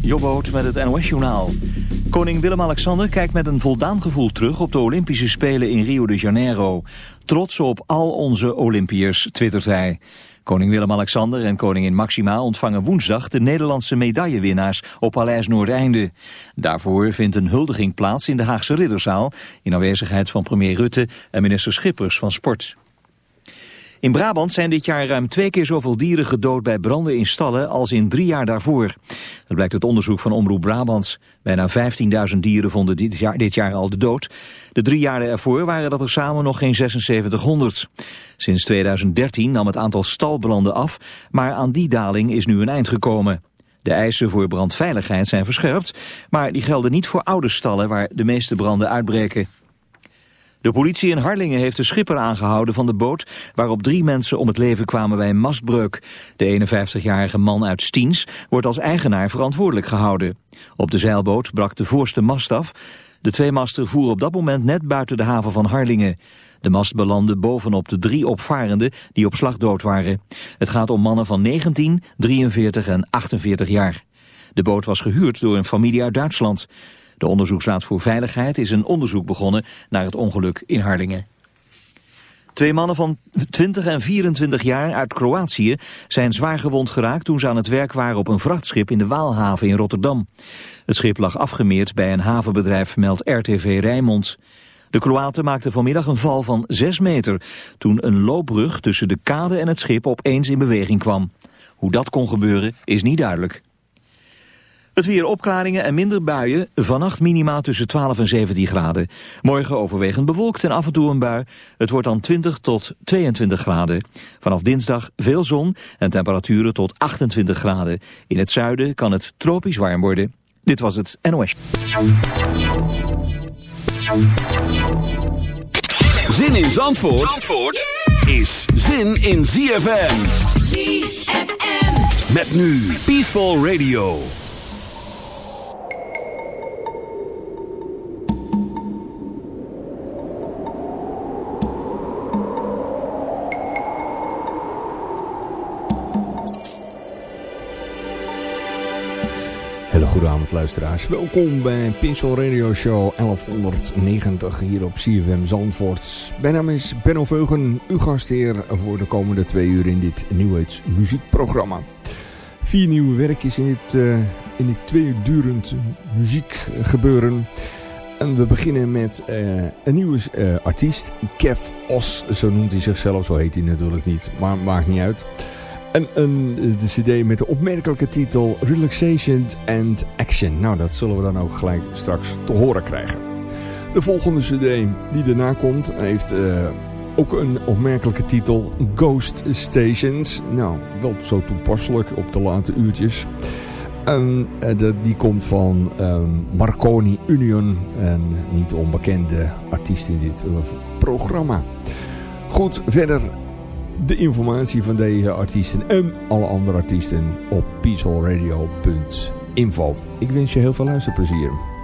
Jobboot met het NOS-journaal. Koning Willem-Alexander kijkt met een voldaan gevoel terug op de Olympische Spelen in Rio de Janeiro. Trots op al onze Olympiërs, twittert hij. Koning Willem-Alexander en koningin Maxima ontvangen woensdag de Nederlandse medaillewinnaars op Paleis Noordeinde. Daarvoor vindt een huldiging plaats in de Haagse Ridderzaal in aanwezigheid van premier Rutte en minister Schippers van Sport. In Brabant zijn dit jaar ruim twee keer zoveel dieren gedood bij branden in stallen als in drie jaar daarvoor. Dat blijkt uit onderzoek van Omroep Brabant. Bijna 15.000 dieren vonden dit jaar, dit jaar al de dood. De drie jaren ervoor waren dat er samen nog geen 7600. Sinds 2013 nam het aantal stalbranden af, maar aan die daling is nu een eind gekomen. De eisen voor brandveiligheid zijn verscherpt, maar die gelden niet voor oude stallen waar de meeste branden uitbreken. De politie in Harlingen heeft de schipper aangehouden van de boot... waarop drie mensen om het leven kwamen bij een mastbreuk. De 51-jarige man uit Stiens wordt als eigenaar verantwoordelijk gehouden. Op de zeilboot brak de voorste mast af. De twee masten voeren op dat moment net buiten de haven van Harlingen. De mast belandde bovenop de drie opvarenden die op slag dood waren. Het gaat om mannen van 19, 43 en 48 jaar. De boot was gehuurd door een familie uit Duitsland. De Onderzoeksraad voor Veiligheid is een onderzoek begonnen naar het ongeluk in Hardingen. Twee mannen van 20 en 24 jaar uit Kroatië zijn zwaar gewond geraakt toen ze aan het werk waren op een vrachtschip in de Waalhaven in Rotterdam. Het schip lag afgemeerd bij een havenbedrijf, meldt RTV Rijnmond. De Kroaten maakten vanmiddag een val van 6 meter toen een loopbrug tussen de kade en het schip opeens in beweging kwam. Hoe dat kon gebeuren is niet duidelijk. Het weer opklaringen en minder buien. Vannacht minima tussen 12 en 17 graden. Morgen overwegend bewolkt en af en toe een bui. Het wordt dan 20 tot 22 graden. Vanaf dinsdag veel zon en temperaturen tot 28 graden. In het zuiden kan het tropisch warm worden. Dit was het NOS. Zin in Zandvoort, Zandvoort is zin in ZFM. ZFM. Met nu Peaceful Radio. Hele goede avond luisteraars. Welkom bij Pinsel Radio Show 1190 hier op CFM Zandvoort. Mijn naam is Benno Veugen, uw gastheer voor de komende twee uur in dit Nieuwheids muziekprogramma. Vier nieuwe werkjes in dit, uh, in twee uur durend muziekgebeuren. En we beginnen met uh, een nieuwe uh, artiest, Kev Os, zo noemt hij zichzelf, zo heet hij natuurlijk niet, maar maakt niet uit. En een, de cd met de opmerkelijke titel Relaxation and Action. Nou, dat zullen we dan ook gelijk straks te horen krijgen. De volgende cd die daarna komt heeft uh, ook een opmerkelijke titel Ghost Stations. Nou, wel zo toepasselijk op de late uurtjes. En de, die komt van um, Marconi Union, een niet onbekende artiest in dit programma. Goed, verder de informatie van deze artiesten en alle andere artiesten op peacefulradio.info. Ik wens je heel veel luisterplezier.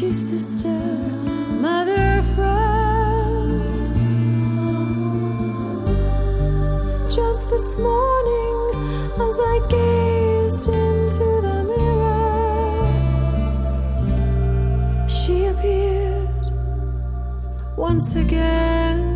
she's sister, mother, friend. Just this morning, as I gazed into the mirror, she appeared once again.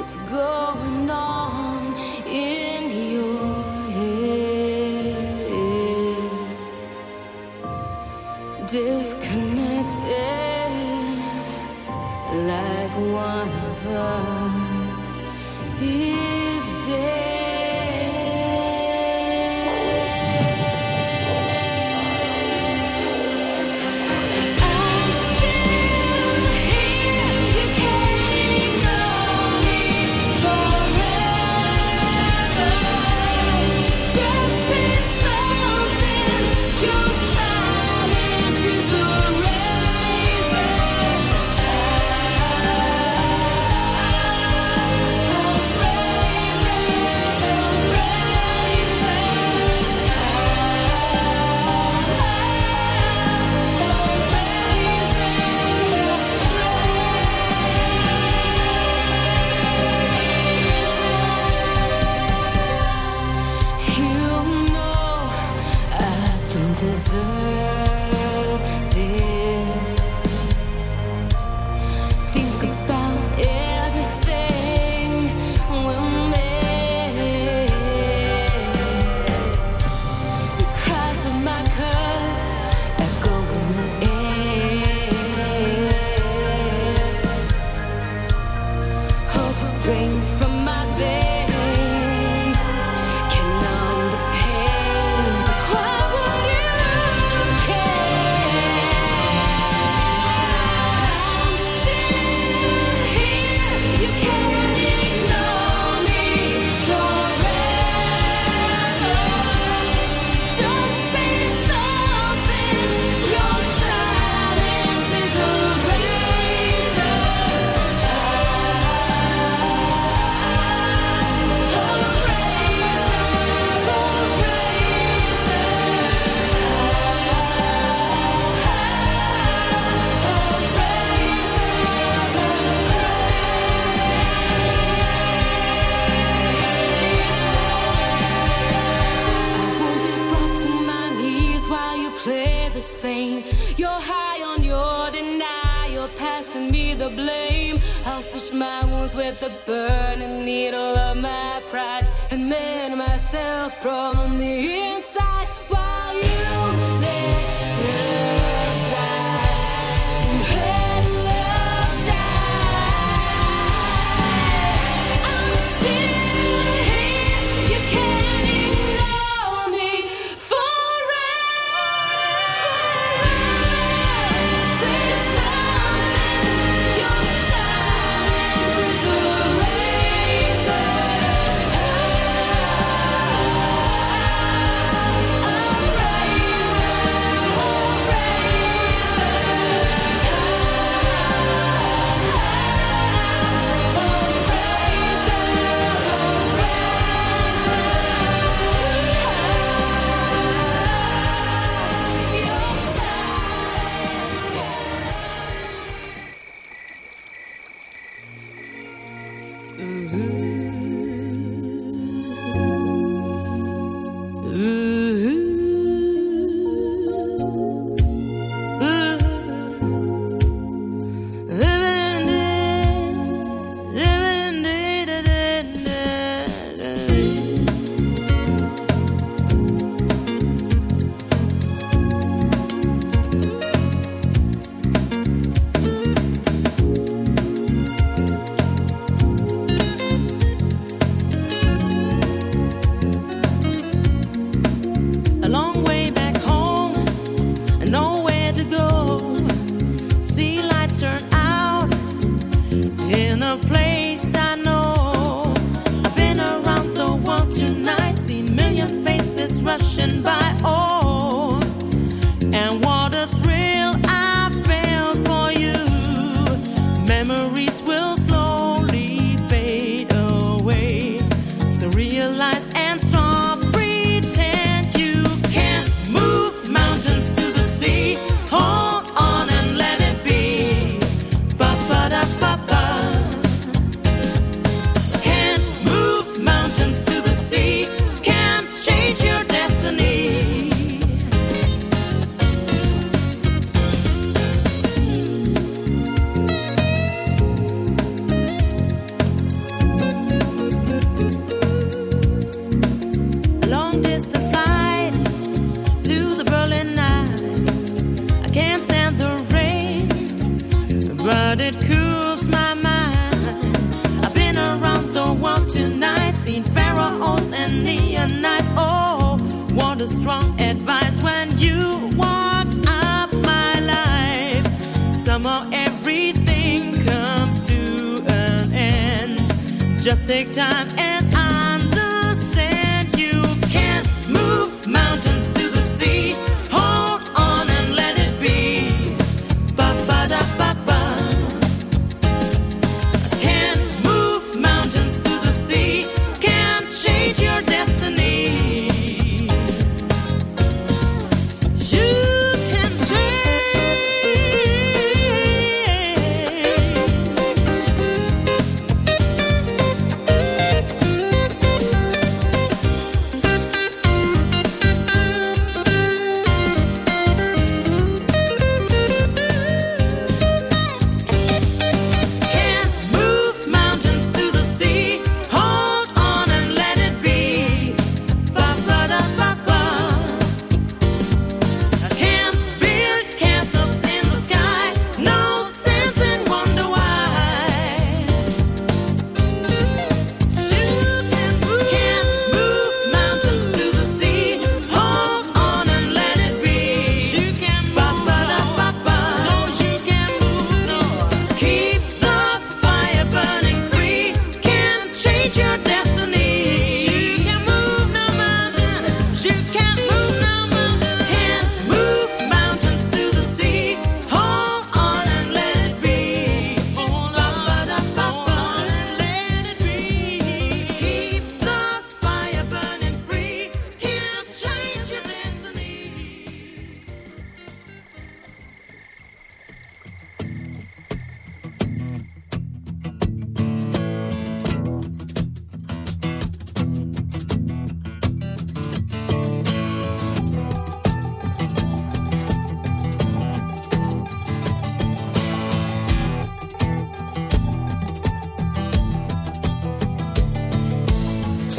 what's going on in your head. Disconnect.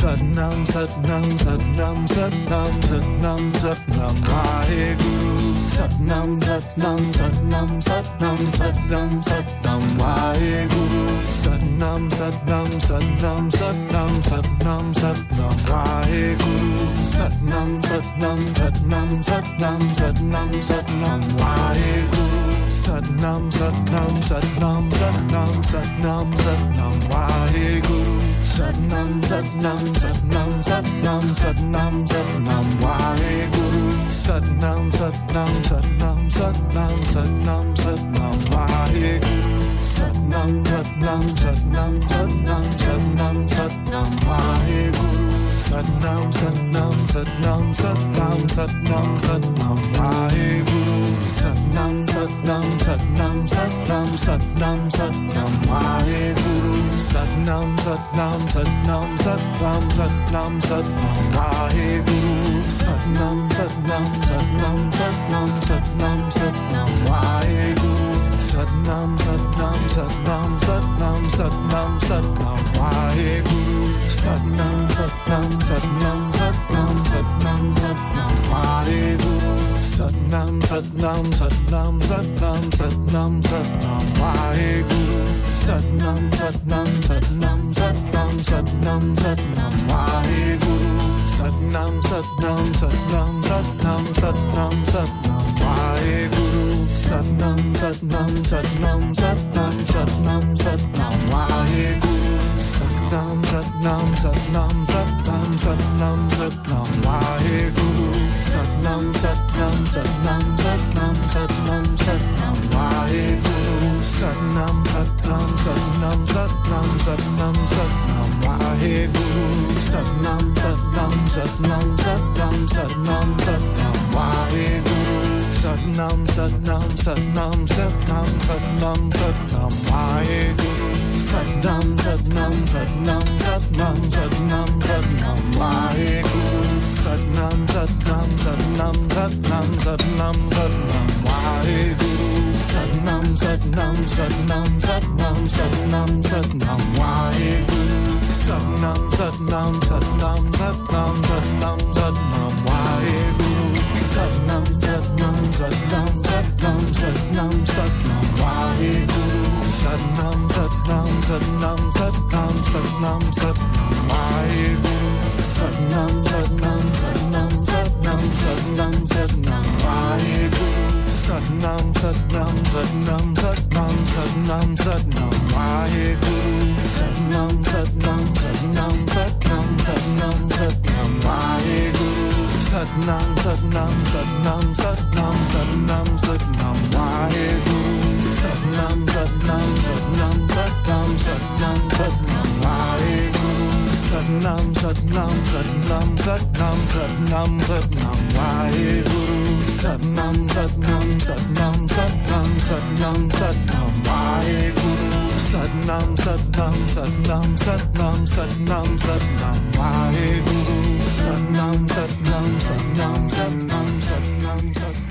Satnam Satnam Satnam Satnam Satnam Satnam Waheguru Satnam Satnam Satnam Satnam Satnam Satnam Waheguru Satnam Satnam Satnam Satnam Satnam Satnam Waheguru Satnam Satnam Satnam Satnam Satnam Satnam Waheguru Satnam Satnam Satnam Satnam Satnam Satnam Waheguru Satnam Satnam Satnam Satnam Satnam Satnam Waheguru Satnam Satnam Satnam Satnam Satnam Satnam Waheguru Satnam Satnam Satnam Satnam Satnam Satnam Waheguru Satnam Satnam Satnam Satnam Satnam Satnam Waheguru Satnam Satnam Satnam Satnam Satnam Satnam sat Satnam Satnam Satnam Satnam Satnam Satnam Waheguru Satnam Satnam Satnam Satnam Satnam Satnam sat Satnam Satnam Satnam Satnam Satnam Satnam Waheguru Satnam Satnam Satnam Satnam Satnam Satnam Waheguru Satnam Satnam Satnam Satnam Satnam Satnam Waheguru Satnam Satnam Satnam Satnam Satnam Satnam Waheguru Satnam Satnam Satnam Satnam Satnam Satnam Waheguru Satnam Satnam Satnam Satnam Satnam Satnam nam thật nam thật nam thật nam thật nam thật nam wahe guru thật nam thật nam thật nam thật nam thật nam thật nam wahe guru thật nam thật nam thật nam thật nam thật nam thật nam wahe guru thật nam thật nam thật nam thật nam thật nam thật nam wahe guru Satnam, Satnam, Satnam, Satnam, Satnam, Satnam, Wahe Guru giật nằm giật nằm giật nằm giật nằm giật nằm giật nằm mai cu giật nằm giật nằm giật nằm giật nằm giật nằm giật nằm mai cu giật nằm giật nằm giật nằm giật nằm giật nằm giật nằm mai cu giật nằm giật nằm giật nằm giật nằm giật nằm giật nằm mai giật nằm giật nằm giật nằm giật nằm giật nằm giật nằm mai Satnam Satnam Satnam Satnam Satnam Satnam Waheguru Satnam Satnam Satnam Satnam Satnam Satnam Waheguru Satnam Satnam Satnam Satnam Satnam Satnam Waheguru Satnam Satnam Satnam Satnam Satnam Satnam Waheguru Satnam Satnam Satnam Satnam Satnam Satnam Waheguru Satnam Satnam Satnam Satnam Satnam Satnam Waheguru Satnam Satnam Satnam Satnam Satnam Satnam Waheguru Satnam Satnam Satnam Satnam Satnam Satnam Waheguru Satnam Satnam Satnam Satnam Satnam Satnam Waheguru Satnam Satnam Satnam Satnam Satnam Satnam